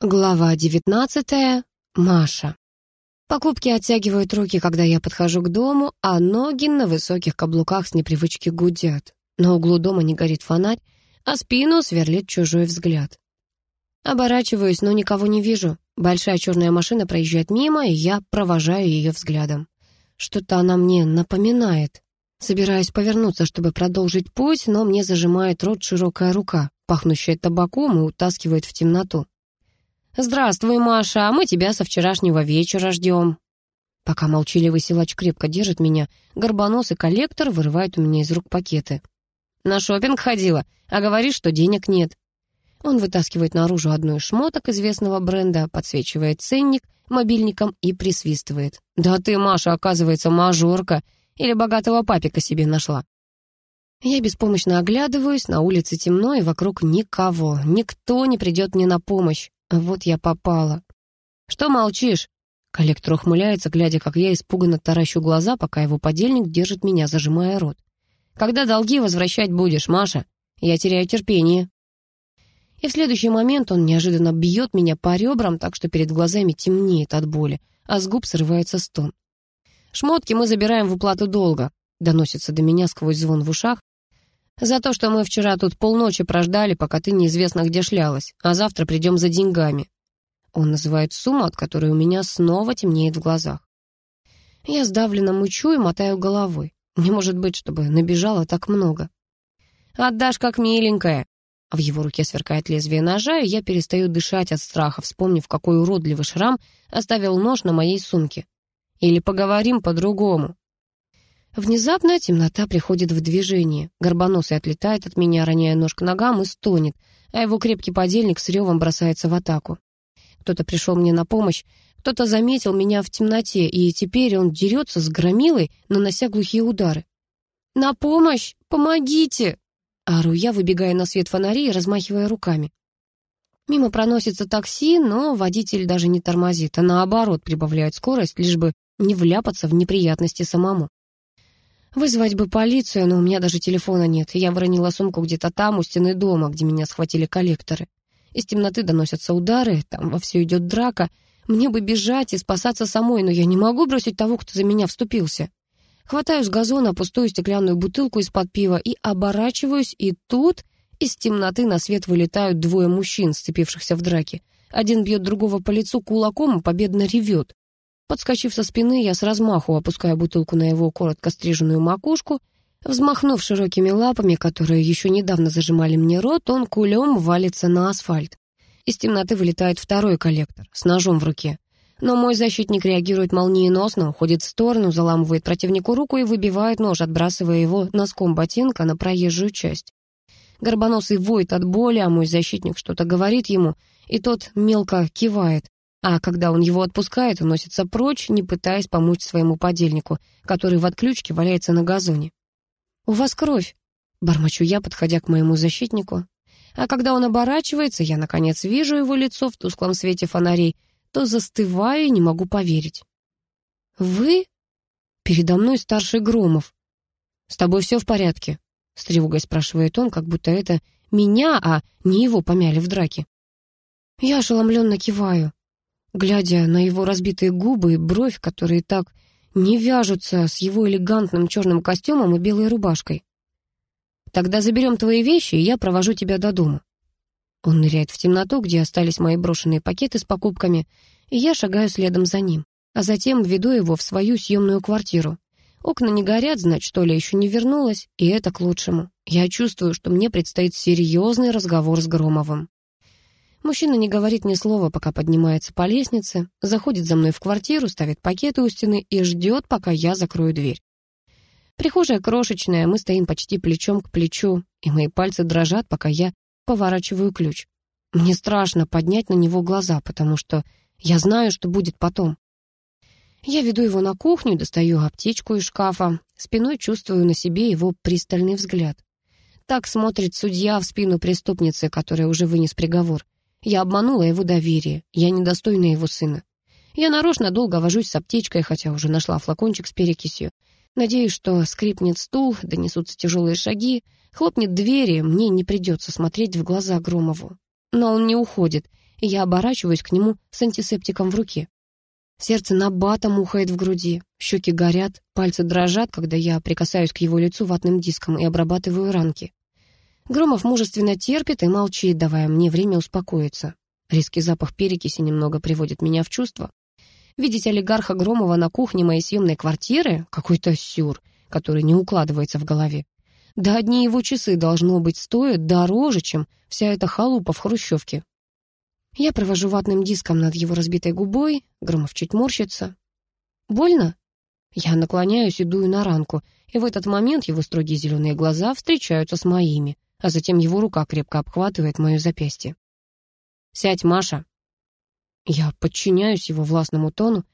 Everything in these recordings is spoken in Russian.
Глава девятнадцатая. Маша. Покупки оттягивают руки, когда я подхожу к дому, а ноги на высоких каблуках с непривычки гудят. На углу дома не горит фонарь, а спину сверлит чужой взгляд. Оборачиваюсь, но никого не вижу. Большая черная машина проезжает мимо, и я провожаю ее взглядом. Что-то она мне напоминает. Собираюсь повернуться, чтобы продолжить путь, но мне зажимает рот широкая рука, пахнущая табаком и утаскивает в темноту. «Здравствуй, Маша, а мы тебя со вчерашнего вечера ждем». Пока молчаливый силач крепко держит меня, горбоносый коллектор вырывает у меня из рук пакеты. «На шопинг ходила, а говоришь, что денег нет». Он вытаскивает наружу одну из шмоток известного бренда, подсвечивает ценник мобильником и присвистывает. «Да ты, Маша, оказывается, мажорка. Или богатого папика себе нашла». Я беспомощно оглядываюсь, на улице темно, и вокруг никого. Никто не придет мне на помощь. Вот я попала. «Что молчишь?» Коллектор ухмыляется, глядя, как я испуганно таращу глаза, пока его подельник держит меня, зажимая рот. «Когда долги возвращать будешь, Маша? Я теряю терпение». И в следующий момент он неожиданно бьет меня по ребрам, так что перед глазами темнеет от боли, а с губ срывается стон. «Шмотки мы забираем в уплату долга», — доносится до меня сквозь звон в ушах, за то, что мы вчера тут полночи прождали, пока ты неизвестно где шлялась, а завтра придем за деньгами. Он называет сумму, от которой у меня снова темнеет в глазах. Я сдавленно мучу и мотаю головой. Не может быть, чтобы набежало так много. «Отдашь, как миленькая!» В его руке сверкает лезвие ножа, и я перестаю дышать от страха, вспомнив, какой уродливый шрам оставил нож на моей сумке. «Или поговорим по-другому». Внезапно темнота приходит в движение. Горбоносый отлетает от меня, роняя нож к ногам и стонет, а его крепкий подельник с ревом бросается в атаку. Кто-то пришел мне на помощь, кто-то заметил меня в темноте, и теперь он дерется с громилой, нанося глухие удары. «На помощь! Помогите!» Ору я, выбегая на свет фонарей и размахивая руками. Мимо проносится такси, но водитель даже не тормозит, а наоборот прибавляет скорость, лишь бы не вляпаться в неприятности самому. Вызвать бы полицию, но у меня даже телефона нет. Я выронила сумку где-то там, у стены дома, где меня схватили коллекторы. Из темноты доносятся удары, там вовсю идет драка. Мне бы бежать и спасаться самой, но я не могу бросить того, кто за меня вступился. Хватаю с газона пустую стеклянную бутылку из-под пива и оборачиваюсь, и тут из темноты на свет вылетают двое мужчин, сцепившихся в драке. Один бьет другого по лицу кулаком и победно ревет. Подскочив со спины, я с размаху опускаю бутылку на его коротко стриженную макушку. Взмахнув широкими лапами, которые еще недавно зажимали мне рот, он кулем валится на асфальт. Из темноты вылетает второй коллектор с ножом в руке. Но мой защитник реагирует молниеносно, уходит в сторону, заламывает противнику руку и выбивает нож, отбрасывая его носком ботинка на проезжую часть. Горбоносый воет от боли, а мой защитник что-то говорит ему, и тот мелко кивает, а когда он его отпускает, уносится прочь, не пытаясь помочь своему подельнику, который в отключке валяется на газоне. «У вас кровь», — бормочу я, подходя к моему защитнику. А когда он оборачивается, я, наконец, вижу его лицо в тусклом свете фонарей, то застываю и не могу поверить. «Вы?» Передо мной старший Громов. «С тобой все в порядке?» — с тревогой спрашивает он, как будто это меня, а не его помяли в драке. Я ошеломленно киваю глядя на его разбитые губы и бровь, которые так не вяжутся с его элегантным черным костюмом и белой рубашкой. «Тогда заберем твои вещи, и я провожу тебя до дома». Он ныряет в темноту, где остались мои брошенные пакеты с покупками, и я шагаю следом за ним, а затем веду его в свою съемную квартиру. Окна не горят, значит, то ли еще не вернулась, и это к лучшему. Я чувствую, что мне предстоит серьезный разговор с Громовым. Мужчина не говорит ни слова, пока поднимается по лестнице, заходит за мной в квартиру, ставит пакеты у стены и ждет, пока я закрою дверь. Прихожая крошечная, мы стоим почти плечом к плечу, и мои пальцы дрожат, пока я поворачиваю ключ. Мне страшно поднять на него глаза, потому что я знаю, что будет потом. Я веду его на кухню, достаю аптечку из шкафа, спиной чувствую на себе его пристальный взгляд. Так смотрит судья в спину преступницы, которая уже вынес приговор. Я обманула его доверие, я недостойна его сына. Я нарочно долго вожусь с аптечкой, хотя уже нашла флакончик с перекисью. Надеюсь, что скрипнет стул, донесутся тяжелые шаги, хлопнет двери, мне не придется смотреть в глаза Громову. Но он не уходит. и я оборачиваюсь к нему с антисептиком в руке. Сердце набатом ухает в груди, щеки горят, пальцы дрожат, когда я прикасаюсь к его лицу ватным диском и обрабатываю ранки. Громов мужественно терпит и молчит, давая мне время успокоиться. Резкий запах перекиси немного приводит меня в чувство. Видеть олигарха Громова на кухне моей съемной квартиры — какой-то сюр, который не укладывается в голове. Да одни его часы, должно быть, стоят дороже, чем вся эта халупа в хрущевке. Я провожу ватным диском над его разбитой губой, Громов чуть морщится. «Больно?» Я наклоняюсь и дую на ранку, и в этот момент его строгие зеленые глаза встречаются с моими, а затем его рука крепко обхватывает мое запястье. «Сядь, Маша!» Я подчиняюсь его властному тону.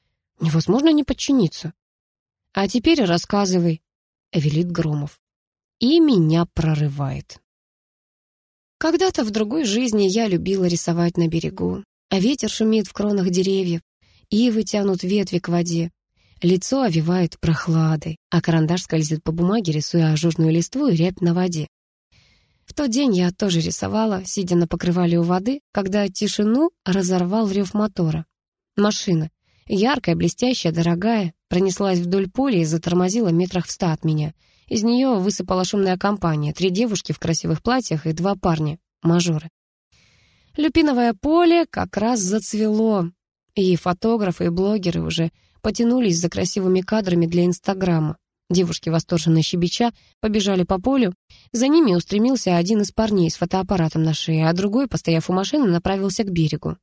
Невозможно не подчиниться. «А теперь рассказывай», — велит Громов. И меня прорывает. Когда-то в другой жизни я любила рисовать на берегу, а ветер шумит в кронах деревьев, ивы тянут ветви к воде, лицо овивает прохладой, а карандаш скользит по бумаге, рисуя ажурную листву и рябь на воде. В тот день я тоже рисовала, сидя на покрывале у воды, когда тишину разорвал рев мотора. Машина, яркая, блестящая, дорогая, пронеслась вдоль поля и затормозила метрах в ста от меня. Из нее высыпала шумная компания, три девушки в красивых платьях и два парня, мажоры. Люпиновое поле как раз зацвело, и фотографы и блогеры уже потянулись за красивыми кадрами для Инстаграма. Девушки, восторженно щебеча, побежали по полю. За ними устремился один из парней с фотоаппаратом на шее, а другой, постояв у машины, направился к берегу.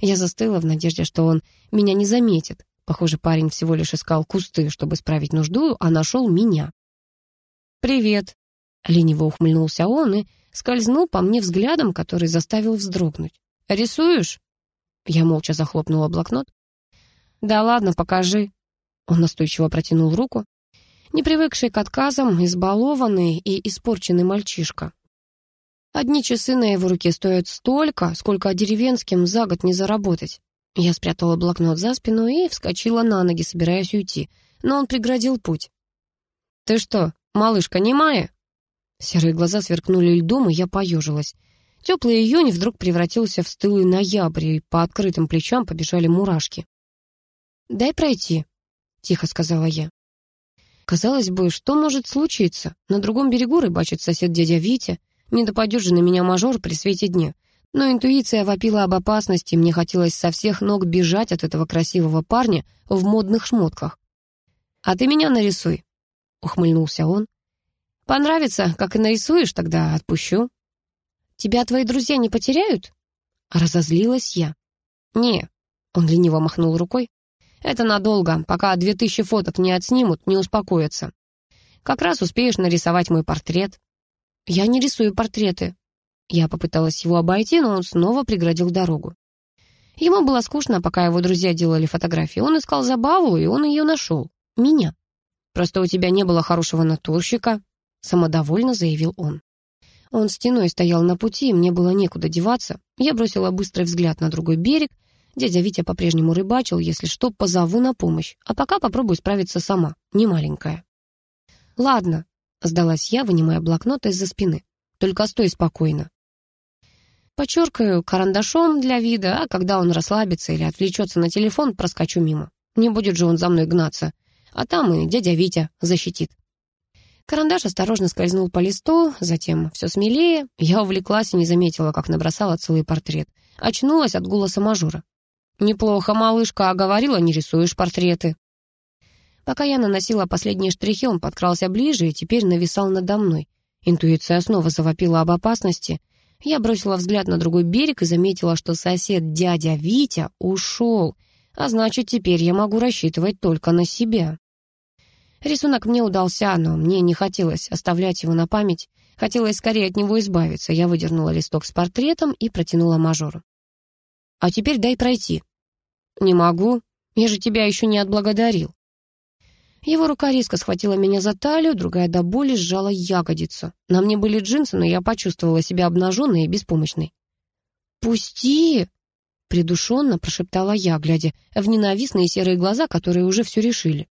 Я застыла в надежде, что он меня не заметит. Похоже, парень всего лишь искал кусты, чтобы справить нужду, а нашел меня. «Привет!» — лениво ухмыльнулся он и скользнул по мне взглядом, который заставил вздрогнуть. «Рисуешь?» Я молча захлопнула блокнот. «Да ладно, покажи». Он настойчиво протянул руку не привыкший к отказам, избалованный и испорченный мальчишка. Одни часы на его руке стоят столько, сколько деревенским за год не заработать. Я спрятала блокнот за спину и вскочила на ноги, собираясь уйти, но он преградил путь. «Ты что, малышка немая?» Серые глаза сверкнули льдом, и я поежилась. Теплый июнь вдруг превратился в стылый ноябрь, и по открытым плечам побежали мурашки. «Дай пройти», — тихо сказала я. Казалось бы, что может случиться? На другом берегу рыбачит сосед дядя Витя. Не допадет же на меня мажор при свете дня. Но интуиция вопила об опасности, мне хотелось со всех ног бежать от этого красивого парня в модных шмотках. «А ты меня нарисуй», — ухмыльнулся он. «Понравится, как и нарисуешь, тогда отпущу». «Тебя твои друзья не потеряют?» Разозлилась я. «Не», — он лениво махнул рукой. Это надолго, пока две тысячи фоток не отснимут, не успокоятся. Как раз успеешь нарисовать мой портрет. Я не рисую портреты. Я попыталась его обойти, но он снова преградил дорогу. Ему было скучно, пока его друзья делали фотографии. Он искал забаву, и он ее нашел. Меня. Просто у тебя не было хорошего натурщика, самодовольно заявил он. Он стеной стоял на пути, и мне было некуда деваться. Я бросила быстрый взгляд на другой берег, Дядя Витя по-прежнему рыбачил, если что, позову на помощь. А пока попробую справиться сама, не маленькая. «Ладно», — сдалась я, вынимая блокнот из-за спины. «Только стой спокойно». Подчеркаю карандашом для вида, а когда он расслабится или отвлечется на телефон, проскочу мимо. Не будет же он за мной гнаться. А там и дядя Витя защитит. Карандаш осторожно скользнул по листу, затем все смелее. Я увлеклась и не заметила, как набросала целый портрет. Очнулась от голоса мажора. «Неплохо, малышка, а говорила, не рисуешь портреты». Пока я наносила последние штрихи, он подкрался ближе и теперь нависал надо мной. Интуиция снова завопила об опасности. Я бросила взгляд на другой берег и заметила, что сосед дядя Витя ушел, а значит, теперь я могу рассчитывать только на себя. Рисунок мне удался, но мне не хотелось оставлять его на память. Хотелось скорее от него избавиться. Я выдернула листок с портретом и протянула мажору. А теперь дай пройти». «Не могу. Я же тебя еще не отблагодарил». Его рука резко схватила меня за талию, другая до боли сжала ягодицу. На мне были джинсы, но я почувствовала себя обнаженной и беспомощной. «Пусти!» — придушенно прошептала я, глядя в ненавистные серые глаза, которые уже все решили.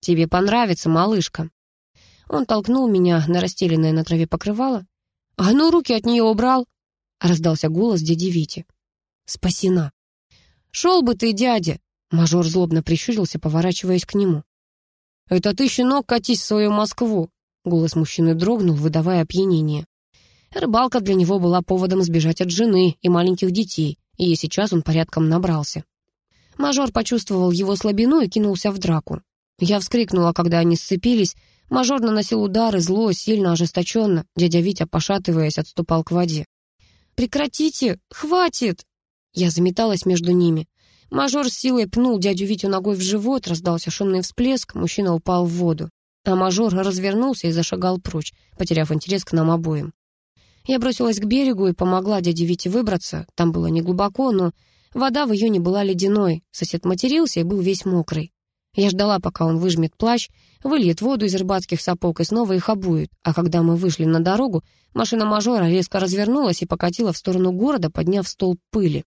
«Тебе понравится, малышка». Он толкнул меня на расстеленное на траве покрывало. «А ну, руки от нее убрал!» — раздался голос дяди Вити. Спасена. «Шел бы ты, дядя!» Мажор злобно прищурился, поворачиваясь к нему. «Это ты, щенок, катись в свою Москву!» Голос мужчины дрогнул, выдавая опьянение. Рыбалка для него была поводом сбежать от жены и маленьких детей, и сейчас он порядком набрался. Мажор почувствовал его слабину и кинулся в драку. Я вскрикнула, когда они сцепились. Мажор наносил удары, зло, сильно, ожесточенно. Дядя Витя, пошатываясь, отступал к воде. «Прекратите! Хватит!» Я заметалась между ними. Мажор с силой пнул дядю Витю ногой в живот, раздался шумный всплеск, мужчина упал в воду. А мажор развернулся и зашагал прочь, потеряв интерес к нам обоим. Я бросилась к берегу и помогла дяде Вите выбраться. Там было неглубоко, но вода в июне была ледяной. Сосед матерился и был весь мокрый. Я ждала, пока он выжмет плащ, выльет воду из рыбацких сапог и снова их обует. А когда мы вышли на дорогу, машина мажора резко развернулась и покатила в сторону города, подняв столб пыли.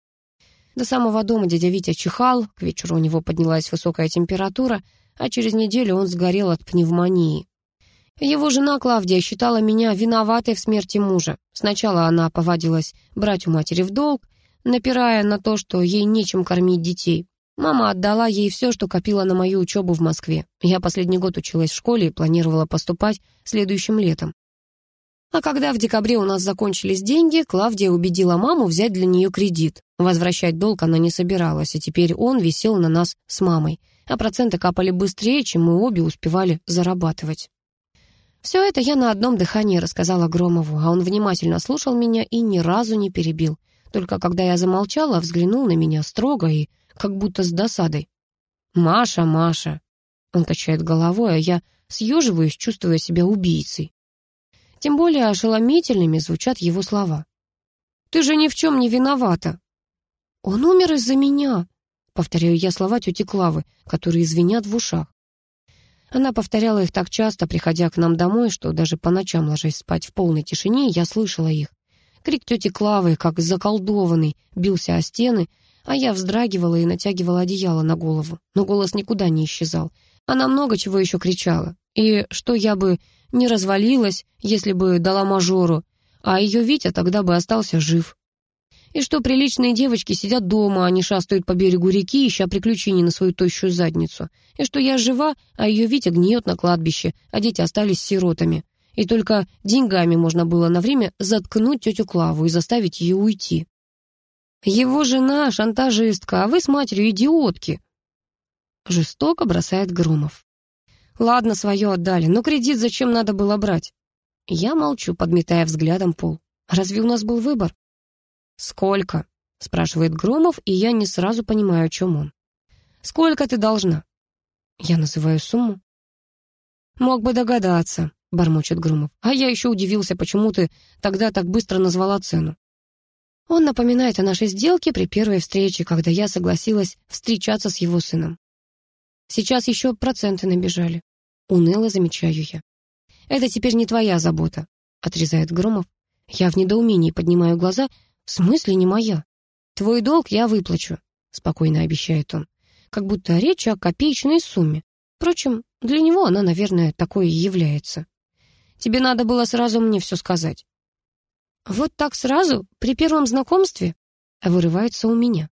До самого дома дядя Витя чихал, к вечеру у него поднялась высокая температура, а через неделю он сгорел от пневмонии. Его жена Клавдия считала меня виноватой в смерти мужа. Сначала она повадилась брать у матери в долг, напирая на то, что ей нечем кормить детей. Мама отдала ей все, что копила на мою учебу в Москве. Я последний год училась в школе и планировала поступать следующим летом. А когда в декабре у нас закончились деньги, Клавдия убедила маму взять для нее кредит. Возвращать долг она не собиралась, и теперь он висел на нас с мамой, а проценты капали быстрее, чем мы обе успевали зарабатывать. Все это я на одном дыхании рассказала Громову, а он внимательно слушал меня и ни разу не перебил. Только когда я замолчала, взглянул на меня строго и как будто с досадой. «Маша, Маша!» Он качает головой, а я съеживаюсь, чувствуя себя убийцей. Тем более ошеломительными звучат его слова. «Ты же ни в чем не виновата!» «Он умер из-за меня!» Повторяю я слова тети Клавы, которые звенят в ушах. Она повторяла их так часто, приходя к нам домой, что даже по ночам, ложась спать в полной тишине, я слышала их. Крик тети Клавы, как заколдованный, бился о стены, а я вздрагивала и натягивала одеяло на голову. Но голос никуда не исчезал. Она много чего еще кричала. И что я бы не развалилась, если бы дала мажору, а ее Витя тогда бы остался жив. И что приличные девочки сидят дома, а не шастают по берегу реки, ища приключений на свою тощую задницу. И что я жива, а ее Витя гниет на кладбище, а дети остались сиротами. И только деньгами можно было на время заткнуть тетю Клаву и заставить ее уйти. Его жена шантажистка, а вы с матерью идиотки. Жестоко бросает Громов. Ладно, свое отдали, но кредит зачем надо было брать? Я молчу, подметая взглядом пол. Разве у нас был выбор? «Сколько?» — спрашивает Громов, и я не сразу понимаю, о чем он. «Сколько ты должна?» Я называю сумму. «Мог бы догадаться», — бормочет Громов. «А я еще удивился, почему ты тогда так быстро назвала цену». Он напоминает о нашей сделке при первой встрече, когда я согласилась встречаться с его сыном. Сейчас еще проценты набежали. Уныло замечаю я. «Это теперь не твоя забота», — отрезает Громов. Я в недоумении поднимаю глаза, «В смысле не моя? Твой долг я выплачу», — спокойно обещает он. Как будто речь о копеечной сумме. Впрочем, для него она, наверное, такой и является. Тебе надо было сразу мне все сказать. Вот так сразу, при первом знакомстве, вырывается у меня.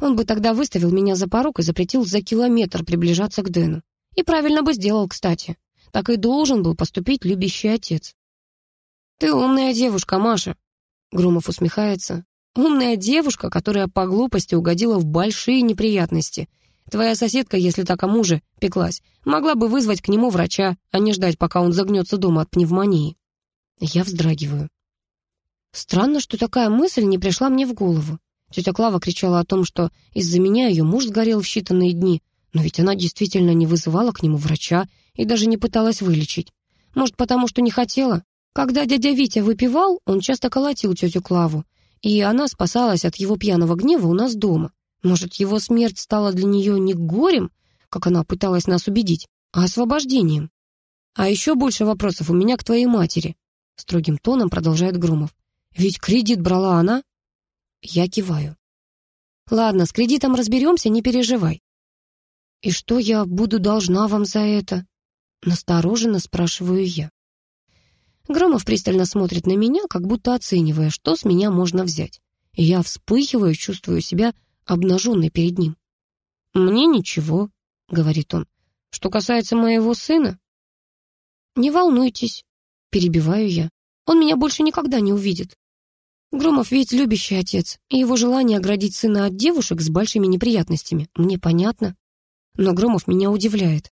Он бы тогда выставил меня за порог и запретил за километр приближаться к Дэну. И правильно бы сделал, кстати. Так и должен был поступить любящий отец. «Ты умная девушка, Маша», Громов усмехается. «Умная девушка, которая по глупости угодила в большие неприятности. Твоя соседка, если так о муже пеклась, могла бы вызвать к нему врача, а не ждать, пока он загнется дома от пневмонии». Я вздрагиваю. Странно, что такая мысль не пришла мне в голову. Тетя Клава кричала о том, что из-за меня ее муж сгорел в считанные дни, но ведь она действительно не вызывала к нему врача и даже не пыталась вылечить. Может, потому что не хотела? Когда дядя Витя выпивал, он часто колотил тетю Клаву, и она спасалась от его пьяного гнева у нас дома. Может, его смерть стала для нее не горем, как она пыталась нас убедить, а освобождением? А еще больше вопросов у меня к твоей матери, строгим тоном продолжает Громов. Ведь кредит брала она? Я киваю. Ладно, с кредитом разберемся, не переживай. И что я буду должна вам за это? Настороженно спрашиваю я. Громов пристально смотрит на меня, как будто оценивая, что с меня можно взять. и я вспыхиваю, чувствую себя обнаженной перед ним. «Мне ничего», — говорит он. «Что касается моего сына...» «Не волнуйтесь», — перебиваю я. «Он меня больше никогда не увидит. Громов ведь любящий отец, и его желание оградить сына от девушек с большими неприятностями мне понятно. Но Громов меня удивляет.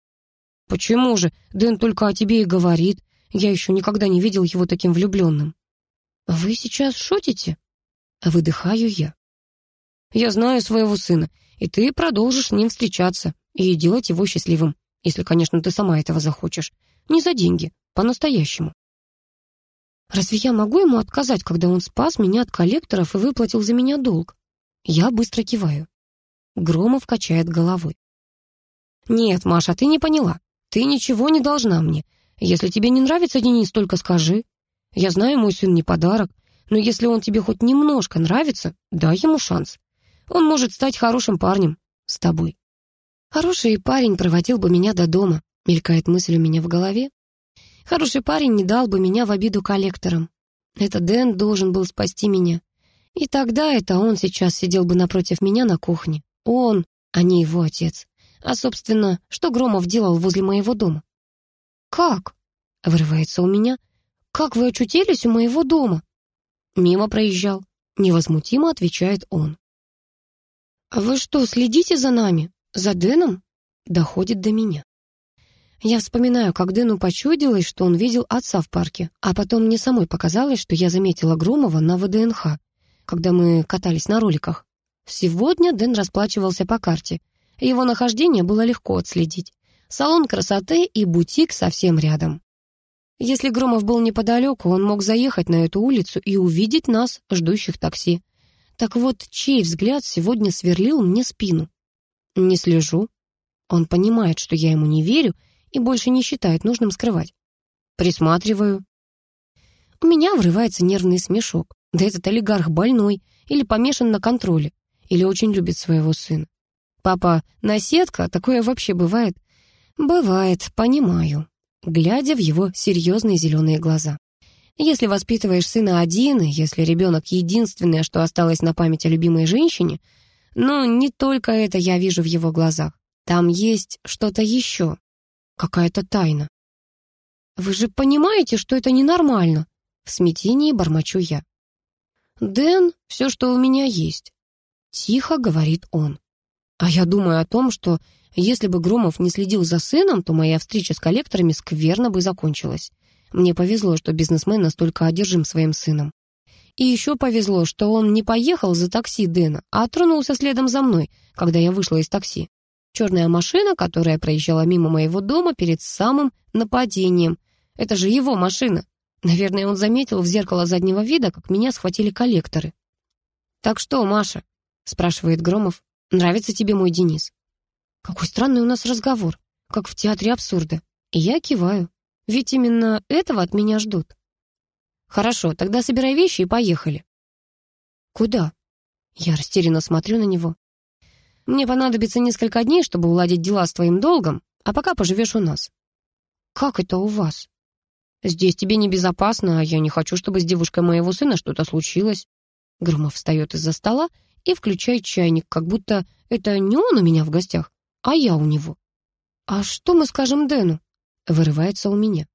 «Почему же? Дэн только о тебе и говорит. Я еще никогда не видел его таким влюбленным». «Вы сейчас шутите?» Выдыхаю я. «Я знаю своего сына, и ты продолжишь с ним встречаться и делать его счастливым, если, конечно, ты сама этого захочешь. Не за деньги, по-настоящему». Разве я могу ему отказать, когда он спас меня от коллекторов и выплатил за меня долг? Я быстро киваю. Громов качает головой. «Нет, Маша, ты не поняла. Ты ничего не должна мне. Если тебе не нравится Денис, только скажи. Я знаю, мой сын не подарок, но если он тебе хоть немножко нравится, дай ему шанс. Он может стать хорошим парнем с тобой». «Хороший парень проводил бы меня до дома», мелькает мысль у меня в голове, Хороший парень не дал бы меня в обиду коллекторам. Это Дэн должен был спасти меня. И тогда это он сейчас сидел бы напротив меня на кухне. Он, а не его отец. А, собственно, что Громов делал возле моего дома? «Как?» — вырывается у меня. «Как вы очутились у моего дома?» «Мимо проезжал», — невозмутимо отвечает он. «А вы что, следите за нами? За Дэном?» Доходит до меня. Я вспоминаю, как Дэну почудилось, что он видел отца в парке, а потом мне самой показалось, что я заметила Громова на ВДНХ, когда мы катались на роликах. Сегодня Дэн расплачивался по карте. Его нахождение было легко отследить. Салон красоты и бутик совсем рядом. Если Громов был неподалеку, он мог заехать на эту улицу и увидеть нас, ждущих такси. Так вот, чей взгляд сегодня сверлил мне спину? Не слежу. Он понимает, что я ему не верю, и больше не считает нужным скрывать. Присматриваю. У меня врывается нервный смешок. Да этот олигарх больной или помешан на контроле, или очень любит своего сына. Папа наседка, такое вообще бывает? Бывает, понимаю, глядя в его серьезные зеленые глаза. Если воспитываешь сына один, если ребенок единственное, что осталось на память о любимой женщине, но не только это я вижу в его глазах. Там есть что-то еще, какая-то тайна. «Вы же понимаете, что это ненормально?» В смятении бормочу я. «Дэн — все, что у меня есть», — тихо говорит он. А я думаю о том, что если бы Громов не следил за сыном, то моя встреча с коллекторами скверно бы закончилась. Мне повезло, что бизнесмен настолько одержим своим сыном. И еще повезло, что он не поехал за такси Дэна, а тронулся следом за мной, когда я вышла из такси. Черная машина, которая проезжала мимо моего дома перед самым нападением. Это же его машина. Наверное, он заметил в зеркало заднего вида, как меня схватили коллекторы. «Так что, Маша?» — спрашивает Громов. «Нравится тебе мой Денис?» Какой странный у нас разговор, как в театре абсурда. И я киваю. Ведь именно этого от меня ждут. Хорошо, тогда собирай вещи и поехали. Куда? Я растерянно смотрю на него. Мне понадобится несколько дней, чтобы уладить дела с твоим долгом, а пока поживешь у нас». «Как это у вас?» «Здесь тебе небезопасно, а я не хочу, чтобы с девушкой моего сына что-то случилось». Громов встает из-за стола и включает чайник, как будто это не он у меня в гостях, а я у него. «А что мы скажем Дэну?» Вырывается у меня.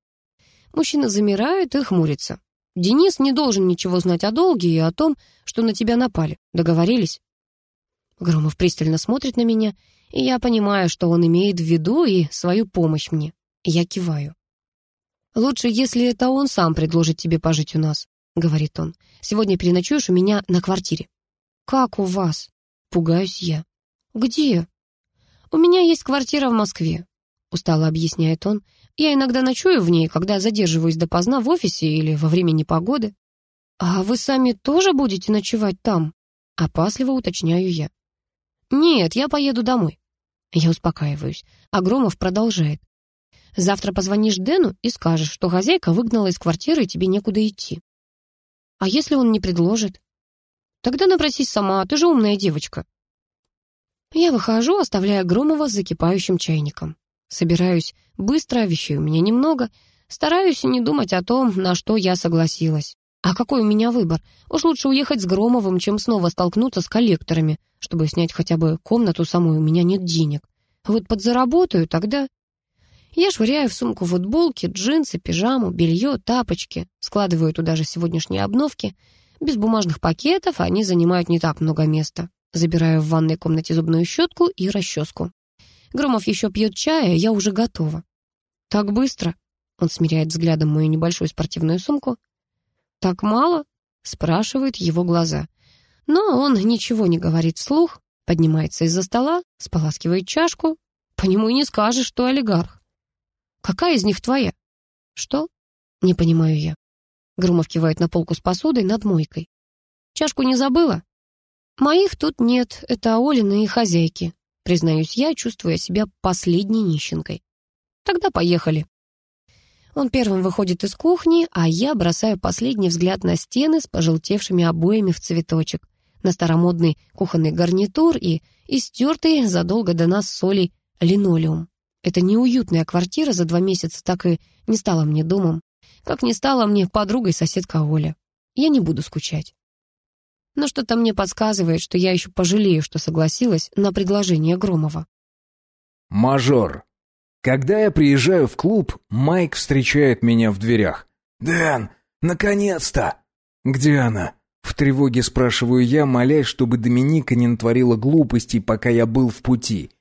Мужчина замирает и хмурится. «Денис не должен ничего знать о долге и о том, что на тебя напали. Договорились?» Громов пристально смотрит на меня, и я понимаю, что он имеет в виду и свою помощь мне. Я киваю. «Лучше, если это он сам предложит тебе пожить у нас», — говорит он. «Сегодня переночуешь у меня на квартире». «Как у вас?» — пугаюсь я. «Где?» «У меня есть квартира в Москве», — устало объясняет он. «Я иногда ночую в ней, когда задерживаюсь допоздна в офисе или во время непогоды». «А вы сами тоже будете ночевать там?» — опасливо уточняю я. «Нет, я поеду домой». Я успокаиваюсь. А Громов продолжает. «Завтра позвонишь Дэну и скажешь, что хозяйка выгнала из квартиры и тебе некуда идти». «А если он не предложит?» «Тогда напросись сама, ты же умная девочка». Я выхожу, оставляя Громова с закипающим чайником. Собираюсь быстро, вещей у меня немного. Стараюсь не думать о том, на что я согласилась. А какой у меня выбор? Уж лучше уехать с Громовым, чем снова столкнуться с коллекторами. Чтобы снять хотя бы комнату самой, у меня нет денег. Вот подзаработаю, тогда... Я швыряю в сумку футболки, джинсы, пижаму, белье, тапочки, складываю туда же сегодняшние обновки. Без бумажных пакетов они занимают не так много места. Забираю в ванной комнате зубную щетку и расческу. Громов еще пьет чая, я уже готова. «Так быстро?» Он смиряет взглядом мою небольшую спортивную сумку. «Так мало?» — спрашивают его глаза. Но он ничего не говорит вслух, поднимается из-за стола, споласкивает чашку. По нему и не скажешь, что олигарх. «Какая из них твоя?» «Что?» — не понимаю я. Громов кивает на полку с посудой над мойкой. «Чашку не забыла?» «Моих тут нет, это Олины и хозяйки», признаюсь я, чувствуя себя последней нищенкой. «Тогда поехали». Он первым выходит из кухни, а я бросаю последний взгляд на стены с пожелтевшими обоями в цветочек, на старомодный кухонный гарнитур и истертый задолго до нас солей линолеум. Эта неуютная квартира за два месяца так и не стала мне домом, как не стала мне подругой соседка Оля. Я не буду скучать. Но что-то мне подсказывает, что я еще пожалею, что согласилась на предложение Громова. «Мажор, когда я приезжаю в клуб, Майк встречает меня в дверях. «Дэн, наконец-то!» «Где она?» В тревоге спрашиваю я, молясь, чтобы Доминика не натворила глупостей, пока я был в пути.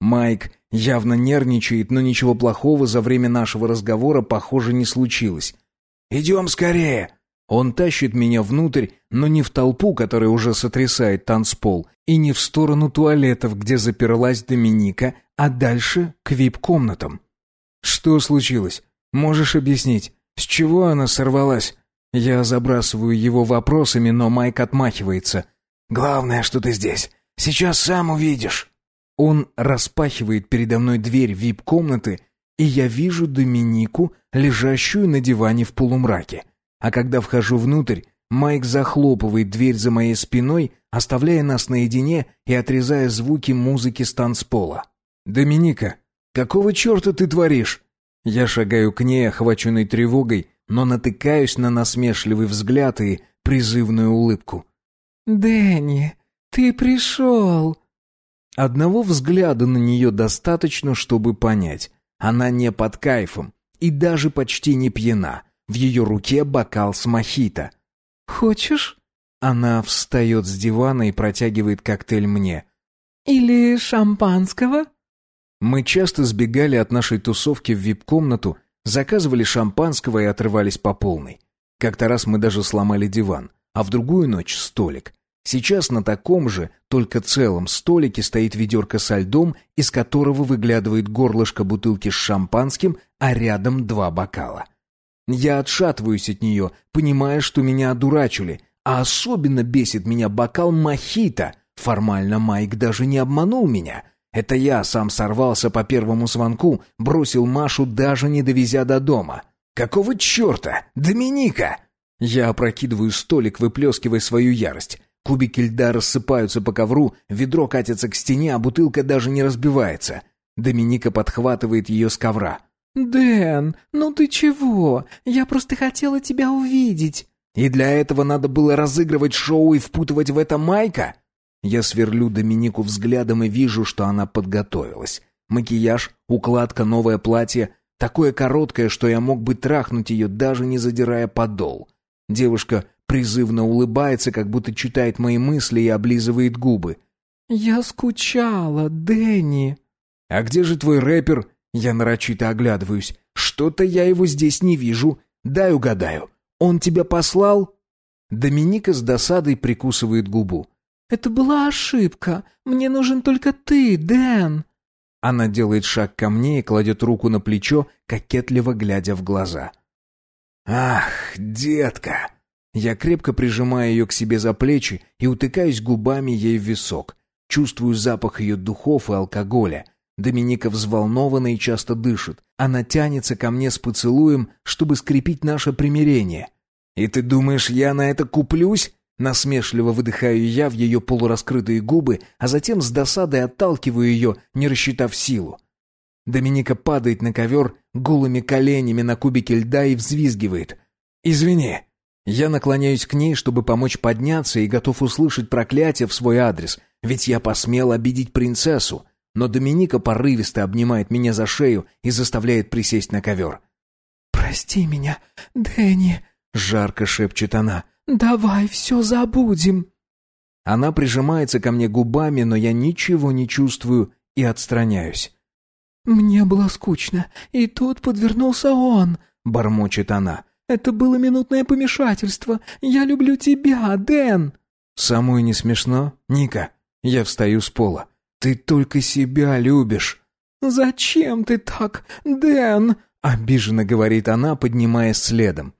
Майк явно нервничает, но ничего плохого за время нашего разговора, похоже, не случилось. «Идем скорее!» Он тащит меня внутрь, но не в толпу, которая уже сотрясает танцпол, и не в сторону туалетов, где заперлась Доминика, а дальше к вип-комнатам. Что случилось? Можешь объяснить? С чего она сорвалась? Я забрасываю его вопросами, но Майк отмахивается. Главное, что ты здесь. Сейчас сам увидишь. Он распахивает передо мной дверь вип-комнаты, и я вижу Доминику, лежащую на диване в полумраке. А когда вхожу внутрь, Майк захлопывает дверь за моей спиной, оставляя нас наедине и отрезая звуки музыки с танцпола. «Доминика, какого черта ты творишь?» Я шагаю к ней, охваченной тревогой, но натыкаюсь на насмешливый взгляд и призывную улыбку. «Дэнни, ты пришел!» Одного взгляда на нее достаточно, чтобы понять. Она не под кайфом и даже почти не пьяна. В ее руке бокал с мохито. «Хочешь?» Она встает с дивана и протягивает коктейль мне. «Или шампанского?» Мы часто сбегали от нашей тусовки в вип-комнату, заказывали шампанского и отрывались по полной. Как-то раз мы даже сломали диван, а в другую ночь столик. Сейчас на таком же, только целом столике стоит ведерко со льдом, из которого выглядывает горлышко бутылки с шампанским, а рядом два бокала. Я отшатываюсь от нее, понимая, что меня одурачили, а особенно бесит меня бокал мохито. Формально Майк даже не обманул меня — это я сам сорвался по первому звонку, бросил Машу, даже не довезя до дома. «Какого черта? Доминика!» Я опрокидываю столик, выплескивая свою ярость. Кубики льда рассыпаются по ковру, ведро катится к стене, а бутылка даже не разбивается. Доминика подхватывает ее с ковра. «Дэн, ну ты чего? Я просто хотела тебя увидеть». «И для этого надо было разыгрывать шоу и впутывать в это Майка?» Я сверлю Доминику взглядом и вижу, что она подготовилась. Макияж, укладка, новое платье. Такое короткое, что я мог бы трахнуть ее, даже не задирая подол. Девушка призывно улыбается, как будто читает мои мысли и облизывает губы. «Я скучала, Дэнни». «А где же твой рэпер?» Я нарочито оглядываюсь. «Что-то я его здесь не вижу. Дай угадаю. Он тебя послал?» Доминика с досадой прикусывает губу. «Это была ошибка. Мне нужен только ты, Дэн». Она делает шаг ко мне и кладет руку на плечо, кокетливо глядя в глаза. «Ах, детка!» Я крепко прижимаю ее к себе за плечи и утыкаюсь губами ей в висок. Чувствую запах ее духов и алкоголя. Доминика взволнована и часто дышит. Она тянется ко мне с поцелуем, чтобы скрепить наше примирение. «И ты думаешь, я на это куплюсь?» Насмешливо выдыхаю я в ее полураскрытые губы, а затем с досадой отталкиваю ее, не рассчитав силу. Доминика падает на ковер голыми коленями на кубике льда и взвизгивает. «Извини, Я наклоняюсь к ней, чтобы помочь подняться и готов услышать проклятие в свой адрес, ведь я посмел обидеть принцессу. Но Доминика порывисто обнимает меня за шею и заставляет присесть на ковер. «Прости меня, Дэнни», — жарко шепчет она. «Давай все забудем». Она прижимается ко мне губами, но я ничего не чувствую и отстраняюсь. «Мне было скучно, и тут подвернулся он», — бормочет она. «Это было минутное помешательство. Я люблю тебя, Дэн». «Самой не смешно, Ника?» Я встаю с пола. «Ты только себя любишь». «Зачем ты так, Дэн?» — обиженно говорит она, поднимаясь следом.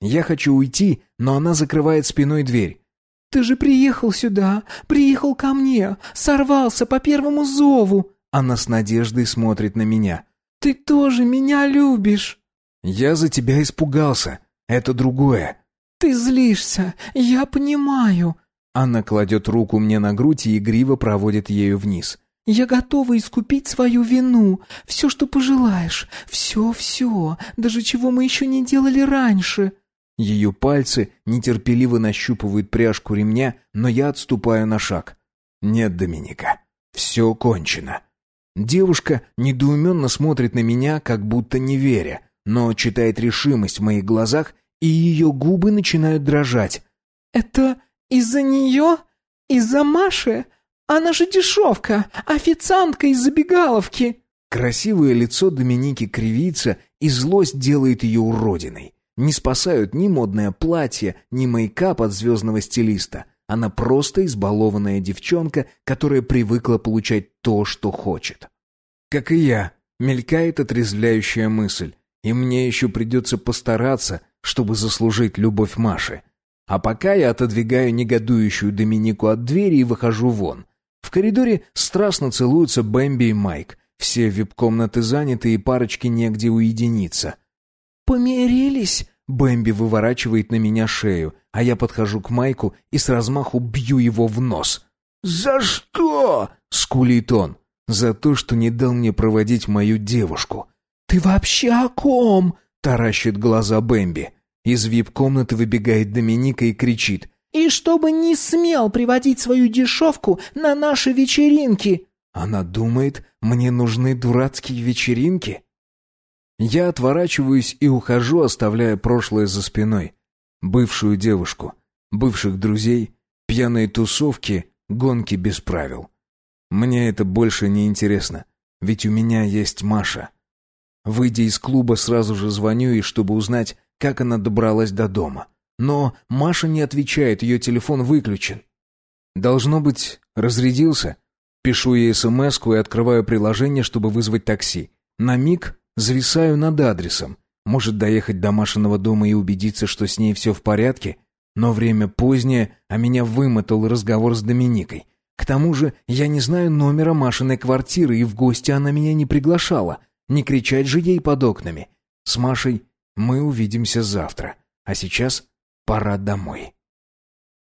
Я хочу уйти, но она закрывает спиной дверь. «Ты же приехал сюда, приехал ко мне, сорвался по первому зову!» Она с надеждой смотрит на меня. «Ты тоже меня любишь!» «Я за тебя испугался. Это другое». «Ты злишься, я понимаю». Она кладет руку мне на грудь и игриво проводит ею вниз. «Я готова искупить свою вину. Все, что пожелаешь. Все-все. Даже чего мы еще не делали раньше». Ее пальцы нетерпеливо нащупывают пряжку ремня, но я отступаю на шаг. «Нет, Доминика, все кончено». Девушка недоуменно смотрит на меня, как будто не веря, но читает решимость в моих глазах, и ее губы начинают дрожать. «Это из-за нее? Из-за Маши? Она же дешевка, официантка из забегаловки!» Красивое лицо Доминики кривится, и злость делает ее уродиной. Не спасают ни модное платье, ни мейкап от звездного стилиста. Она просто избалованная девчонка, которая привыкла получать то, что хочет. Как и я, мелькает отрезвляющая мысль. И мне еще придется постараться, чтобы заслужить любовь Маши. А пока я отодвигаю негодующую Доминику от двери и выхожу вон. В коридоре страстно целуются Бэмби и Майк. Все вип-комнаты заняты и парочки негде уединиться. «Помирились?» Бэмби выворачивает на меня шею, а я подхожу к Майку и с размаху бью его в нос. «За что?» — скулит он. «За то, что не дал мне проводить мою девушку». «Ты вообще о ком?» — таращит глаза Бэмби. Из вип-комнаты выбегает Доминика и кричит. «И чтобы не смел приводить свою дешевку на наши вечеринки!» Она думает, мне нужны дурацкие вечеринки? Я отворачиваюсь и ухожу, оставляя прошлое за спиной. Бывшую девушку, бывших друзей, пьяные тусовки, гонки без правил. Мне это больше не интересно, ведь у меня есть Маша. Выйдя из клуба, сразу же звоню ей, чтобы узнать, как она добралась до дома. Но Маша не отвечает, ее телефон выключен. Должно быть, разрядился. Пишу ей смс и открываю приложение, чтобы вызвать такси. На миг Зависаю над адресом. Может доехать до Машиного дома и убедиться, что с ней все в порядке? Но время позднее, а меня вымотал разговор с Доминикой. К тому же я не знаю номера Машиной квартиры, и в гости она меня не приглашала. Не кричать же ей под окнами. С Машей мы увидимся завтра. А сейчас пора домой.